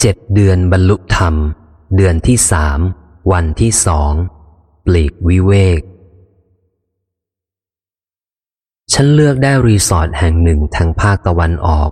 เจ็ดเดือนบรรลุธรรม เดือนที่สาม วันที่สอง ปลีกวิเวก ฉันเลือกได้รีสอร์ทแห่งหนึ่งทางภาคตะวันออก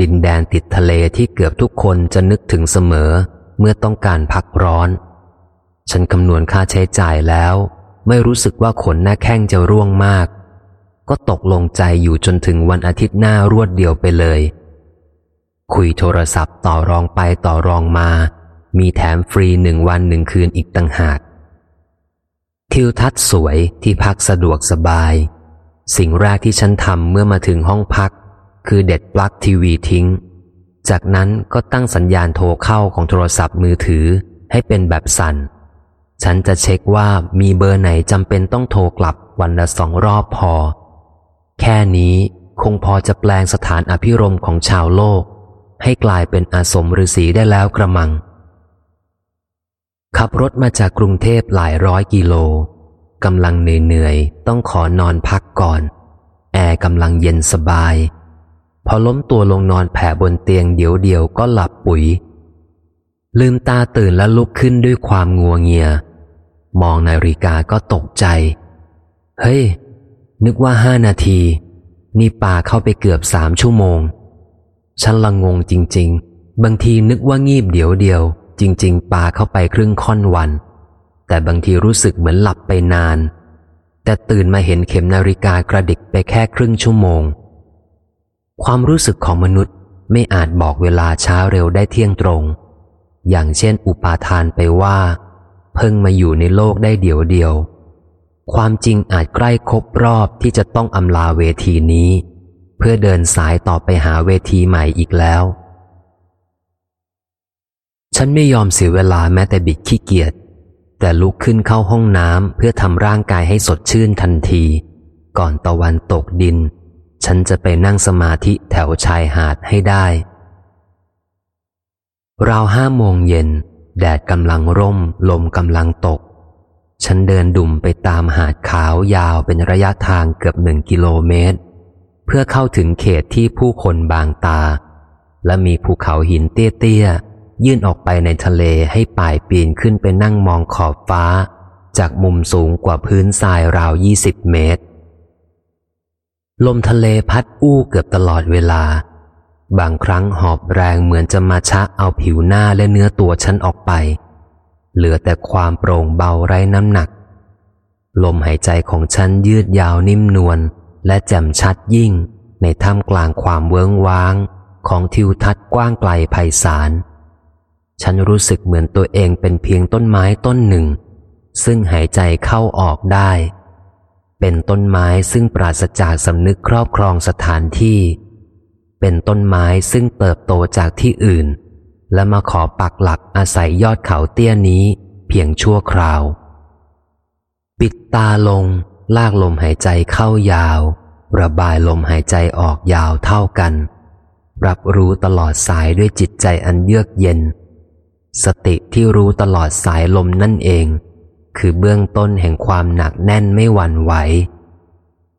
ดินแดนติดทะเลที่เกือบทุกคนจะนึกถึงเสมอ เมื่อต้องการพักร้อน ฉันคำนวณค่าใช้จ่ายแล้ว ไม่รู้สึกว่าขนหน้าแข้งจะร่วงมาก ก็ตกลงใจอยู่จนถึงวันอาทิตย์หน้ารวดเดียวไปเลย คุยโทรศัพท์ต่อรองไปต่อรองมา มีแถมฟรีหนึ่งวันหนึ่งคืนอีกต่างหาก ทิวทัศน์สวยที่พักสะดวกสบาย สิ่งแรกที่ฉันทำเมื่อมาถึงห้องพัก คือเด็ดปลั๊กทีวีทิ้ง จากนั้นก็ตั้งสัญญาณโทรเข้าของโทรศัพท์มือถือให้เป็นแบบสั่น ฉันจะเช็คว่ามีเบอร์ไหนจำเป็นต้องโทรกลับวันละสองรอบพอ แค่นี้คงพอจะแปลงสถานอภิรมของชาวโลก ให้กลายเป็นอาสมฤาษีได้แล้วกระมัง ขับรถมาจากกรุงเทพหลายร้อยกิโลกำลังเหนื่อยๆ ต้องขอนอนพักก่อน แอร์กำลังเย็นสบาย พอล้มตัวลงนอนแผ่บนเตียงเดี๋ยวๆก็หลับปุ๋ย ลืมตาตื่นและลุกขึ้นด้วยความงัวเงีย มองนาฬิกาก็ตกใจ เฮ้ย นึกว่าห้านาที นี่ป่าเข้าไปเกือบสามชั่วโมง ฉันละงงจริง ๆ บางทีนึกว่างีบเดี๋ยวเดียว จริง ๆป่าเข้าไปครึ่งค่อนวัน แต่บางทีรู้สึกเหมือนหลับไปนาน แต่ตื่นมาเห็นเข็มนาฬิกากระดิกไปแค่ครึ่งชั่วโมง ความรู้สึกของมนุษย์ไม่อาจบอกเวลาช้าเร็วได้เที่ยงตรง อย่างเช่นอุปาทานไปว่า เพิ่งมาอยู่ในโลกได้เดียวเดียว ความจริงอาจใกล้ครบรอบที่จะต้องอำลาเวทีนี้ เพื่อเดินสายต่อไปหาเวทีใหม่อีกแล้ว ฉันไม่ยอมเสียเวลาแม้แต่บิดขี้เกียจ แต่ลุกขึ้นเข้าห้องน้ำเพื่อทำร่างกายให้สดชื่นทันที ก่อนตะวันตกดิน ฉันจะไปนั่งสมาธิแถวชายหาดให้ได้ราวห้าโมงเย็น แดดกำลังร่ม ลมกำลังตก ฉันเดินดุ่มไปตามหาดขาวยาวเป็นระยะทางเกือบหนึ่งกิโลเมตร พื่อเข้าถึงเขตที่ผู้คนบางตา และมีภูเขาหินเตี้ยๆ ยื่นออกไปในทะเลให้ป่ายปีนขึ้นไปนั่งมองขอบฟ้า จากมุมสูงกว่าพื้นทรายราวยี่สิบเมตร ลมทะเลพัดอู้เกือบตลอดเวลา บางครั้งหอบแรงเหมือนจะมาชะเอาผิวหน้าและเนื้อตัวฉันออกไป เหลือแต่ความโปร่งเบาไร้น้ำหนัก ลมหายใจของฉันยืดยาวนิ่มนวล และแจ่มชัดยิ่งในท่ามกลางความเวิ้งว้างของทิวทัศน์กว้างไกลไพศาล ฉันรู้สึกเหมือนตัวเองเป็นเพียงต้นไม้ต้นหนึ่ง ซึ่งหายใจเข้าออกได้ เป็นต้นไม้ซึ่งปราศจากสำนึกครอบครองสถานที่ เป็นต้นไม้ซึ่งเติบโตจากที่อื่น และมาขอปักหลักอาศัยยอดเขาเตี้ยนี้ เพียงชั่วคราว ปิดตาลง ลากลมหายใจเข้ายาว ระบายลมหายใจออกยาวเท่ากัน รับรู้ตลอดสายด้วยจิตใจอันเยือกเย็น สติที่รู้ตลอดสายลมนั่นเอง คือเบื้องต้นแห่งความหนักแน่นไม่หวั่นไหว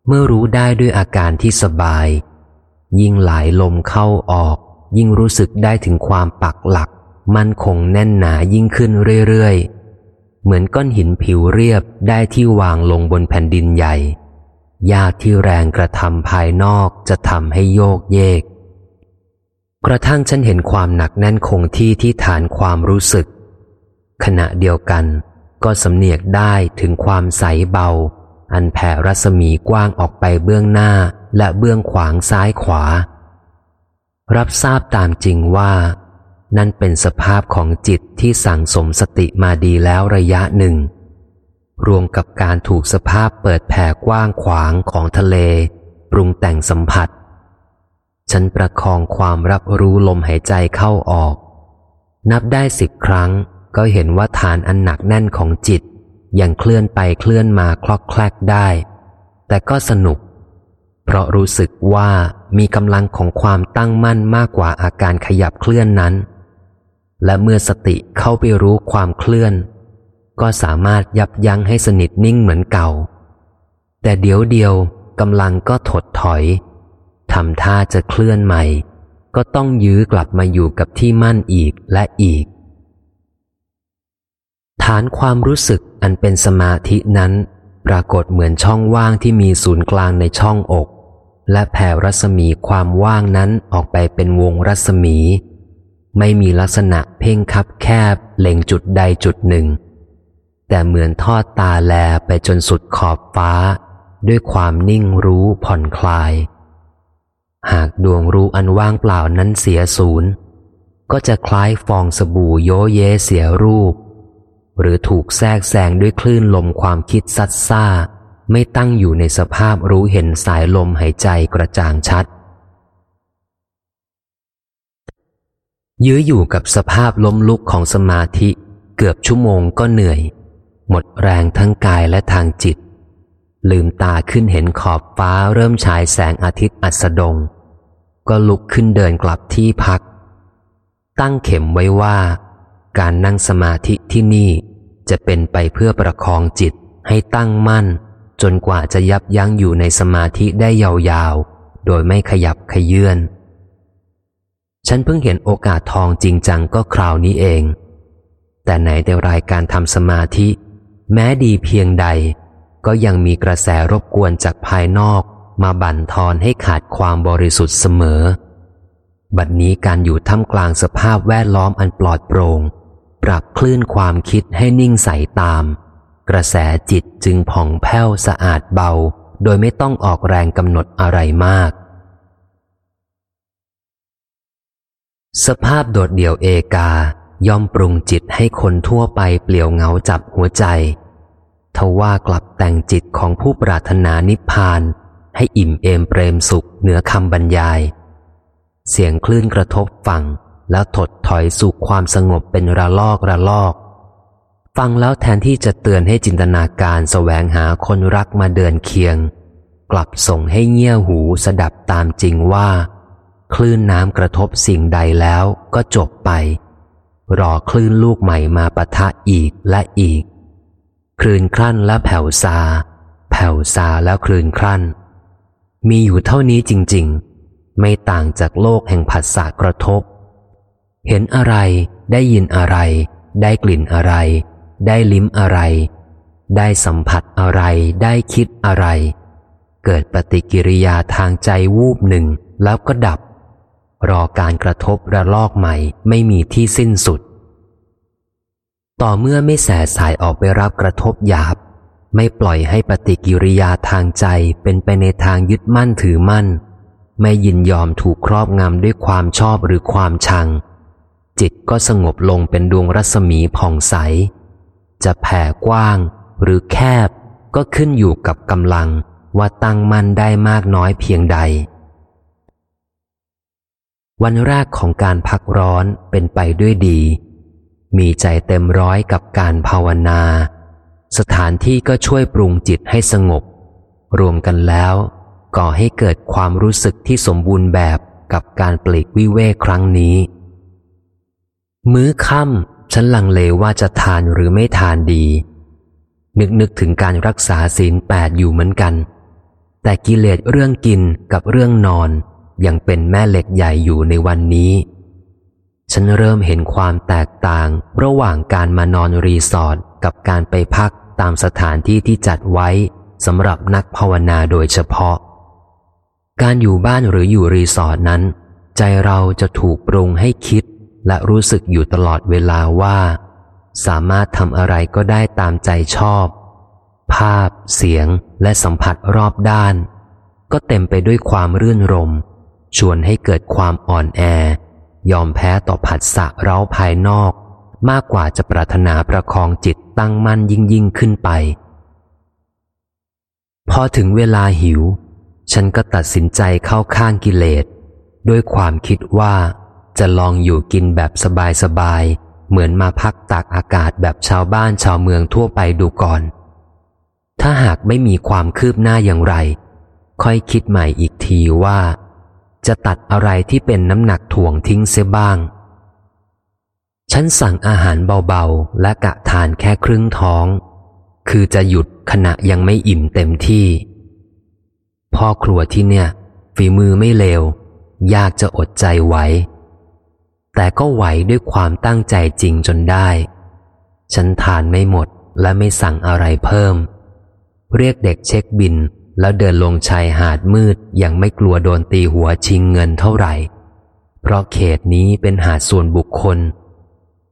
เมื่อรู้ได้ด้วยอาการที่สบาย ยิ่งไหลลมเข้าออก ยิ่งรู้สึกได้ถึงความปักหลัก มั่นคงแน่นหนายิ่งขึ้นเรื่อยๆ เหมือนก้อนหินผิวเรียบได้ที่วางลงบนแผ่นดินใหญ่ยากที่แรงกระทำภายนอกจะทำให้โยกเยก กระทั่งฉันเห็นความหนักแน่นคงที่ที่ฐานความรู้สึก ขณะเดียวกัน ก็สำเนียกได้ถึงความใสเบา อันแผ่รัศมีกว้างออกไปเบื้องหน้าและเบื้องขวางซ้ายขวา รับทราบตามจริงว่า นั่นเป็นสภาพของจิตที่สั่งสมสติมาดีแล้วระยะหนึ่ง รวมกับการถูกสภาพเปิดแผ่กว้างขวางของทะเล ปรุงแต่งสัมผัส ฉันประคองความรับรู้ลมหายใจเข้าออก นับได้สิบครั้งก็เห็นว่าฐานอันหนักแน่นของจิต ยังเคลื่อนไปเคลื่อนมาคลอกแคลกได้ แต่ก็สนุก เพราะรู้สึกว่ามีกำลังของความตั้งมั่นมากกว่าอาการขยับเคลื่อนนั้น และเมื่อสติเข้าไปรู้ความเคลื่อน ก็สามารถยับยั้งให้สนิทนิ่งเหมือนเก่า แต่เดี๋ยวเดียวกำลังก็ถดถอยทำท่าจะเคลื่อนใหม่ ก็ต้องยื้อกลับมาอยู่กับที่มั่นอีกและอีก ฐานความรู้สึกอันเป็นสมาธินั้น ปรากฏเหมือนช่องว่างที่มีศูนย์กลางในช่องอก และแผ่รัศมีความว่างนั้นออกไปเป็นวงรัศมี ไม่มีลักษณะเพ่งคับแคบเล็งจุดใดจุดหนึ่ง แต่เหมือนทอดตาแลไปจนสุดขอบฟ้า ด้วยความนิ่งรู้ผ่อนคลาย หากดวงรู้อันว่างเปล่านั้นเสียศูนย์ ก็จะคล้ายฟองสบู่โยเยเสียรูป หรือถูกแทรกแซงด้วยคลื่นลมความคิดซัดซ่า ไม่ตั้งอยู่ในสภาพรู้เห็นสายลมหายใจกระจ่างชัด ยื้ออยู่กับสภาพล้มลุกของสมาธิ เกือบชั่วโมงก็เหนื่อย หมดแรงทั้งกายและทางจิต ลืมตาขึ้นเห็นขอบฟ้าเริ่มฉายแสงอาทิตย์อัสดง ก็ลุกขึ้นเดินกลับที่พัก ตั้งเข็มไว้ว่า การนั่งสมาธิที่นี่จะเป็นไปเพื่อประคองจิตให้ตั้งมั่น จนกว่าจะยับยั้งอยู่ในสมาธิได้ยาวๆ โดยไม่ขยับขยื่น ฉันเพิ่งเห็นโอกาสทองจริงจังก็คราวนี้เอง แต่ไหนแต่รายการทำสมาธิ แม้ดีเพียงใด ก็ยังมีกระแสรบกวนจากภายนอกมาบั่นทอนให้ขาดความบริสุทธิ์เสมอ บัดนี้การอยู่ท่ามกลางสภาพแวดล้อมอันปลอดโปร่ง ปรับคลื่นความคิดให้นิ่งใสตาม กระแสจิตจึงผ่องแผ้วสะอาดเบา โดยไม่ต้องออกแรงกำหนดอะไรมาก สภาพโดดเดี่ยวเอกาย่อมปรุงจิตให้คนทั่วไปเปลี่ยวเหงาจับหัวใจทว่ากลับแต่งจิตของผู้ปรารถนานิพพาน ให้อิ่มเอมเปรมสุขเหนือคำบรรยาย เสียงคลื่นกระทบฟังแล้วถดถอยสู่ความสงบเป็นระลอกระลอก ฟังแล้วแทนที่จะเตือนให้จินตนาการแสวงหาคนรักมาเดินเคียง กลับส่งให้เงี่ยหูสดับตามจริงว่า คลื่นน้ำกระทบสิ่งใดแล้วก็จบไป รอคลื่นลูกใหม่มาปะทะอีกและอีก คลื่นคลั่นและแผ่วซา แผ่วซาแล้วคลื่นคลั่น มีอยู่เท่านี้จริง ๆ ไม่ต่างจากโลกแห่งผัสสะกระทบ เห็นอะไร ได้ยินอะไร ได้กลิ่นอะไร ได้ลิ้มอะไร ได้สัมผัสอะไร ได้คิดอะไร เกิดปฏิกิริยาทางใจวูบหนึ่งแล้วก็ดับ รอการกระทบระลอกใหม่ไม่มีที่สิ้นสุด ต่อเมื่อไม่แสสายออกไปรับกระทบหยาบ ไม่ปล่อยให้ปฏิกิริยาทางใจเป็นไปในทางยึดมั่นถือมั่น ไม่ยินยอมถูกครอบงำด้วยความชอบหรือความชัง จิตก็สงบลงเป็นดวงรัศมีผ่องใส จะแผ่กว้างหรือแคบก็ขึ้นอยู่กับกำลังว่าตั้งมั่นได้มากน้อยเพียงใด วันแรกของการพักร้อนเป็นไปด้วยดี มีใจเต็มร้อยกับการภาวนา สถานที่ก็ช่วยปรุงจิตให้สงบ รวมกันแล้วก่อให้เกิดความรู้สึกที่สมบูรณ์แบบกับการปลีกวิเวกครั้งนี้ มื้อค่ำฉันลังเลว่าจะทานหรือไม่ทานดี นึกนึกถึงการรักษาศีลแปดอยู่เหมือนกัน แต่กิเลสเรื่องกินกับเรื่องนอน ยังเป็นแม่เหล็กใหญ่อยู่ในวันนี้ ฉันเริ่มเห็นความแตกต่าง ระหว่างการมานอนรีสอร์ทกับการไปพักตามสถานที่ที่จัดไว้สำหรับนักภาวนาโดยเฉพาะ การอยู่บ้านหรืออยู่รีสอร์ทนั้น ใจเราจะถูกปรุงให้คิด และรู้สึกอยู่ตลอดเวลาว่า สามารถทำอะไรก็ได้ตามใจชอบ ภาพ เสียงและสัมผัสรอบด้าน ก็เต็มไปด้วยความรื่นรม ชวนให้เกิดความอ่อนแอ ยอมแพ้ต่อผัสสะเร้าภายนอก มากกว่าจะปรารถนาประคองจิตตั้งมั่นยิ่งยิ่งขึ้นไป พอถึงเวลาหิว ฉันก็ตัดสินใจเข้าข้างกิเลส ด้วยความคิดว่าจะลองอยู่กินแบบสบายๆ เหมือนมาพักตากอากาศแบบชาวบ้านชาวเมืองทั่วไปดูก่อน ถ้าหากไม่มีความคืบหน้าอย่างไร ค่อยคิดใหม่อีกทีว่า จะตัดอะไรที่เป็นน้ำหนักถ่วงทิ้งเสียบ้าง ฉันสั่งอาหารเบาๆ และกะทานแค่ครึ่งท้อง คือจะหยุดขณะยังไม่อิ่มเต็มที่ พ่อครัวที่เนี่ย ฝีมือไม่เลวยากจะอดใจไหว แต่ก็ไหวด้วยความตั้งใจจริงจนได้ ฉันทานไม่หมดและไม่สั่งอะไรเพิ่ม เรียกเด็กเช็คบิน แล้วเดินลงชายหาดมืดอย่างไม่กลัวโดนตีหัวชิงเงินเท่าไหร่ เพราะเขตนี้เป็นหาดส่วนบุคคล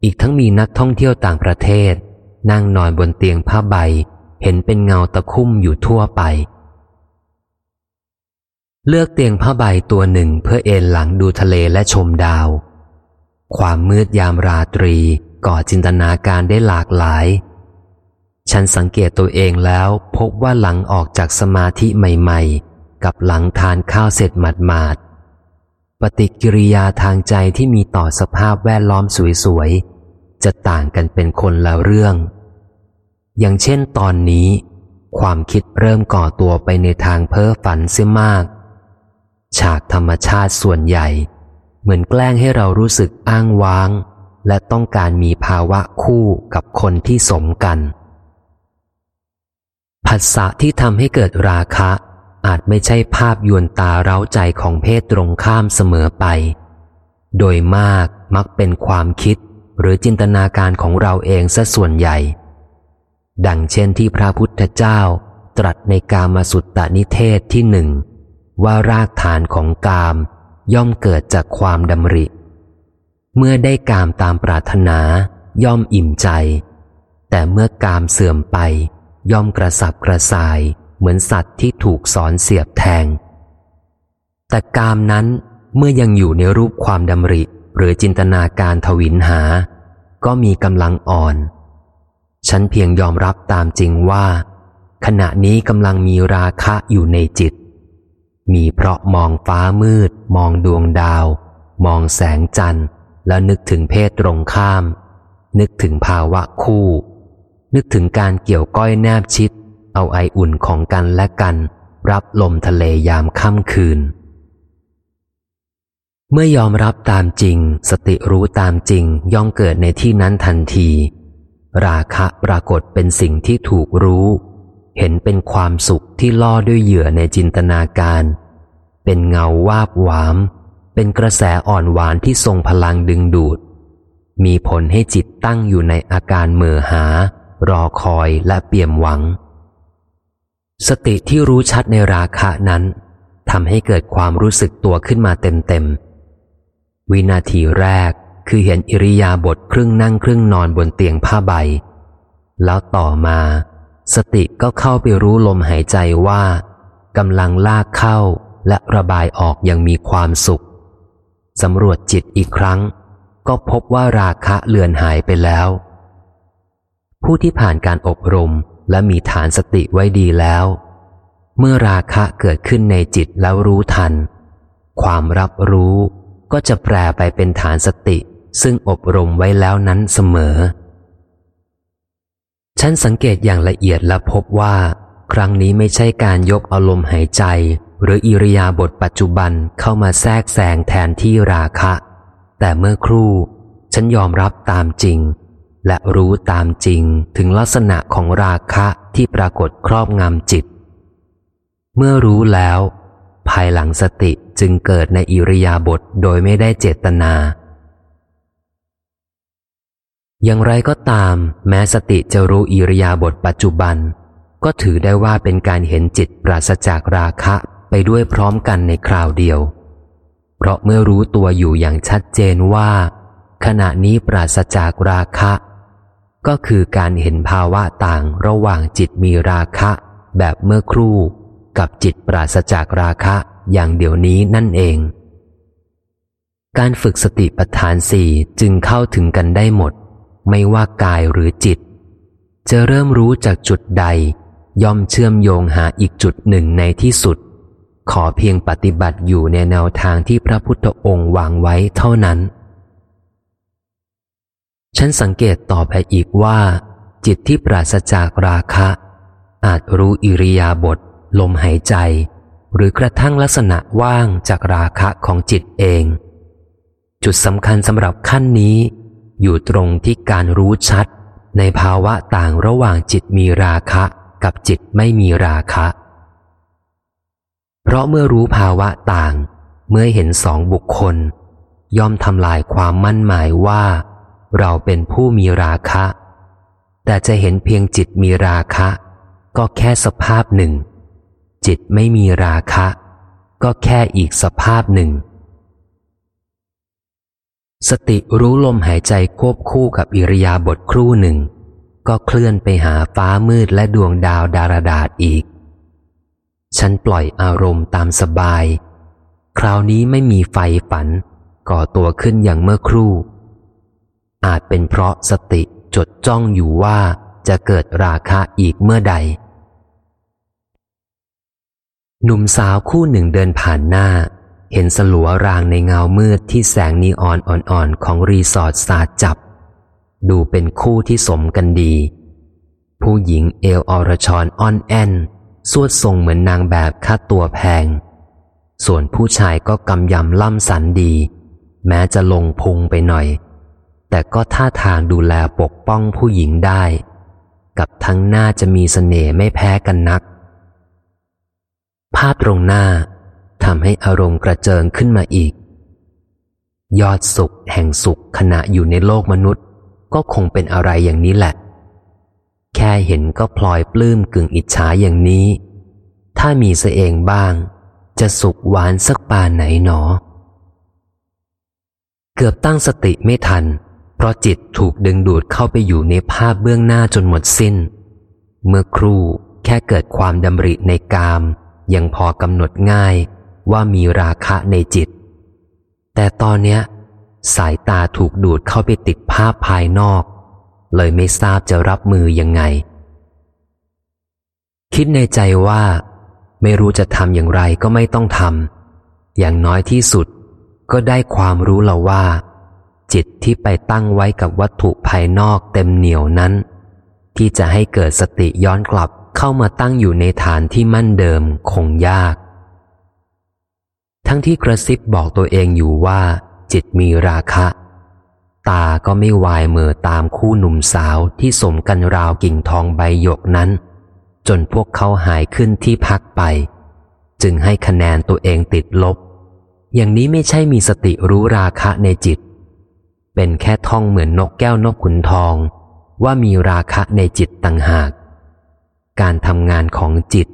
อีกทั้งมีนักท่องเที่ยวต่างประเทศ นั่งนอนบนเตียงผ้าใบ เห็นเป็นเงาตะคุ่มอยู่ทั่วไป เลือกเตียงผ้าใบตัวหนึ่งเพื่อเอนหลังดูทะเลและชมดาว ความมืดยามราตรีก่อจินตนาการได้หลากหลาย ฉันสังเกตตัวเองแล้วพบว่าหลังออกจากสมาธิใหม่ๆ กับหลังทานข้าวเสร็จหมาดๆ ปฏิกิริยาทางใจที่มีต่อสภาพแวดล้อมสวยๆ จะต่างกันเป็นคนละเรื่อง อย่างเช่นตอนนี้ ความคิดเริ่มก่อตัวไปในทางเพ้อฝันเสียมาก ฉากธรรมชาติส่วนใหญ่ เหมือนแกล้งให้เรารู้สึกอ้างว้าง และต้องการมีภาวะคู่กับคนที่สมกัน ผัสสะที่ทำให้เกิดราคะ อาจไม่ใช่ภาพยวนตาเร้าใจของเพศตรงข้ามเสมอไป โดยมากมักเป็นความคิดหรือจินตนาการของเราเองซะส่วนใหญ่ ดังเช่นที่พระพุทธเจ้าตรัสในกามาสุตตนิเทศที่หนึ่ง ว่ารากฐานของกาม ย่อมเกิดจากความดำริ เมื่อได้กามตามปรารถนา ย่อมอิ่มใจ แต่เมื่อกามเสื่อมไป ย่อมกระสับกระส่ายเหมือนสัตว์ที่ถูกสอนเสียบแทง แต่กามนั้นเมื่อยังอยู่ในรูปความดำริ หรือจินตนาการทวินหา ก็มีกำลังอ่อน ฉันเพียงยอมรับตามจริงว่า ขณะนี้กำลังมีราคะอยู่ในจิต มีเพราะมองฟ้ามืด มองดวงดาว มองแสงจันทร์ แล้วนึกถึงเพศตรงข้าม นึกถึงภาวะคู่ นึกถึงการเกี่ยวก้อยแนบชิด เอาไออุ่นของกันและกัน รับลมทะเลยามค่ำคืน เมื่อยอมรับตามจริง สติรู้ตามจริงย่อมเกิดในที่นั้นทันที ราคะปรากฏเป็นสิ่งที่ถูกรู้ เห็นเป็นความสุขที่ล่อด้วยเหยื่อในจินตนาการ เป็นเงาวาบหวาม เป็นกระแสอ่อนหวานที่ทรงพลังดึงดูด มีผลให้จิตตั้งอยู่ในอาการเมื่อหา รอคอยและเปี่ยมหวัง สติที่รู้ชัดในราคะนั้นทำให้เกิดความรู้สึกตัวขึ้นมาเต็มๆ วินาทีแรกคือเห็นอิริยาบถครึ่งนั่งครึ่งนอนบนเตียงผ้าใบ แล้วต่อมา สติก็เข้าไปรู้ลมหายใจว่ากำลังลากเข้าและระบายออกอย่างมีความสุขสำรวจจิตอีกครั้ง ก็พบว่าราคะเลือนหายไปแล้ว ผู้ที่ผ่านการอบรมและมีฐานสติไว้ดีแล้ว เมื่อราคะเกิดขึ้นในจิตแล้วรู้ทัน ความรับรู้ก็จะแปรไปเป็นฐานสติซึ่งอบรมไว้แล้วนั้นเสมอ ฉันสังเกตอย่างละเอียดและพบว่า ครั้งนี้ไม่ใช่การยกอารมณ์หายใจ หรืออิริยาบถปัจจุบันเข้ามาแทรกแซงแทนที่ราคะ แต่เมื่อครู่ ฉันยอมรับตามจริง และรู้ตามจริงถึงลักษณะของราคะที่ปรากฏครอบงำจิต เมื่อรู้แล้ว ภายหลังสติจึงเกิดในอิริยาบถโดยไม่ได้เจตนา อย่างไรก็ตาม แม้สติจะรู้อิริยาบถปัจจุบัน ก็ถือได้ว่าเป็นการเห็นจิตปราศจากราคะไปด้วยพร้อมกันในคราวเดียว เพราะเมื่อรู้ตัวอยู่อย่างชัดเจนว่า ขณะนี้ปราศจากราคะ ก็คือการเห็นภาวะต่างระหว่างจิตมีราคะ แบบเมื่อครู่ กับจิตปราศจากราคะอย่างเดี๋ยวนี้นั่นเอง การฝึกสติปัฏฐานสี่จึงเข้าถึงกันได้หมด ไม่ว่ากายหรือจิต จะเริ่มรู้จากจุดใด ย่อมเชื่อมโยงหาอีกจุดหนึ่งในที่สุด ขอเพียงปฏิบัติอยู่ในแนวทางที่พระพุทธองค์วางไว้เท่านั้น ฉันสังเกตต่อไปอีกว่า จิตที่ปราศจากราคะ อาจรู้อิริยาบถลมหายใจ หรือกระทั่งลักษณะว่างจากราคะของจิตเอง จุดสำคัญสำหรับขั้นนี้ อยู่ตรงที่การรู้ชัด ในภาวะต่างระหว่างจิตมีราคะกับจิตไม่มีราคะ เพราะเมื่อรู้ภาวะต่าง เมื่อเห็นสองบุคคล ย่อมทำลายความมั่นหมายว่า เราเป็นผู้มีราคะ แต่จะเห็นเพียงจิตมีราคะ ก็แค่สภาพหนึ่ง จิตไม่มีราคะ ก็แค่อีกสภาพหนึ่ง สติรู้ลมหายใจควบคู่กับอิริยาบถครู่หนึ่ง ก็เคลื่อนไปหาฟ้ามืดและดวงดาวดารดาษอีก ฉันปล่อยอารมณ์ตามสบาย คราวนี้ไม่มีไฟฝัน ก่อตัวขึ้นอย่างเมื่อครู่ อาจเป็นเพราะสติจดจ้องอยู่ว่าจะเกิดราคะอีกเมื่อใด หนุ่มสาวคู่หนึ่งเดินผ่านหน้า เห็นสลัวรางในเงามืดที่แสงนีออนอ่อนๆของรีสอร์ทสาดจับ ดูเป็นคู่ที่สมกันดี ผู้หญิงเอลอรชอนอ่อนแอนสวดทรงเหมือนนางแบบค่าตัวแพง ส่วนผู้ชายก็กำยำล่ำสันดี แม้จะลงพุงไปหน่อย แต่ก็ท่าทางดูแลปกป้องผู้หญิงได้ กับทั้งหน้าจะมีสเสน่ห์ไม่แพ้กันนัก ภาพตรงหน้าทำให้อารมณ์กระเจิงขึ้นมาอีก ยอดสุขแห่งสุขขณะอยู่ในโลกมนุษย์ ก็คงเป็นอะไรอย่างนี้แหละ แค่เห็นก็พลอยปลื้มกึ่งอิจฉาอย่างนี้ ถ้ามีเสเองบ้าง จะสุขหวานสักปานไหนหนอ เกือบตั้งสติไม่ทัน เพราะจิตถูกดึงดูดเข้าไปอยู่ในภาพเบื้องหน้าจนหมดสิ้น เมื่อครู่แค่เกิดความดำริในกาม ยังพอกำหนดง่ายว่ามีราคะในจิต แต่ตอนเนี้ย สายตาถูกดูดเข้าไปติดภาพภายนอก เลยไม่ทราบจะรับมือยังไง คิดในใจว่า ไม่รู้จะทำอย่างไรก็ไม่ต้องทำอย่างน้อยที่สุดก็ได้ความรู้แล้วว่า จิตที่ไปตั้งไว้กับวัตถุภายนอกเต็มเหนียวนั้น ที่จะให้เกิดสติย้อนกลับเข้ามาตั้งอยู่ในฐานที่มั่นเดิมคงยาก ทั้งที่กระซิบบอกตัวเองอยู่ว่า จิตมีราคะ ตาก็ไม่วายเมื่อตามคู่หนุ่มสาวที่สมกันราวกิ่งทองใบหยกนั้น จนพวกเขาหายขึ้นที่พักไป จึงให้คะแนนตัวเองติดลบ อย่างนี้ไม่ใช่มีสติรู้ราคะในจิต เป็นแค่ท่องเหมือนนกแก้วนกขุนทอง ว่ามีราคะในจิตต่างหาก การทำงานของจิต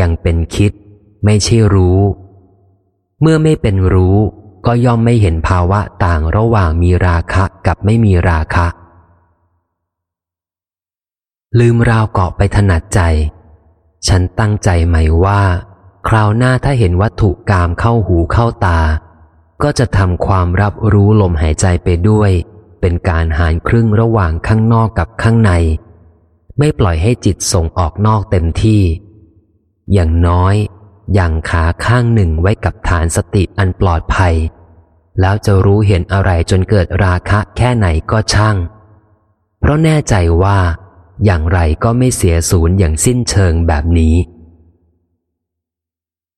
ยังเป็นคิด ไม่ใช่รู้ เมื่อไม่เป็นรู้ก็ย่อมไม่เห็นภาวะต่างระหว่างมีราคะกับไม่มีราคะ ลืมราวเกาะไปถนัดใจ ฉันตั้งใจใหม่ว่า คราวหน้าถ้าเห็นวัตถุกามเข้าหูเข้าตา ก็จะทำความรับรู้ลมหายใจไปด้วย เป็นการหารครึ่งระหว่างข้างนอกกับข้างใน ไม่ปล่อยให้จิตส่งออกนอกเต็มที่ อย่างน้อยอย่างขาข้างหนึ่งไว้กับฐานสติอันปลอดภัย แล้วจะรู้เห็นอะไรจนเกิดราคะแค่ไหนก็ช่าง เพราะแน่ใจว่า อย่างไรก็ไม่เสียศูนย์อย่างสิ้นเชิงแบบนี้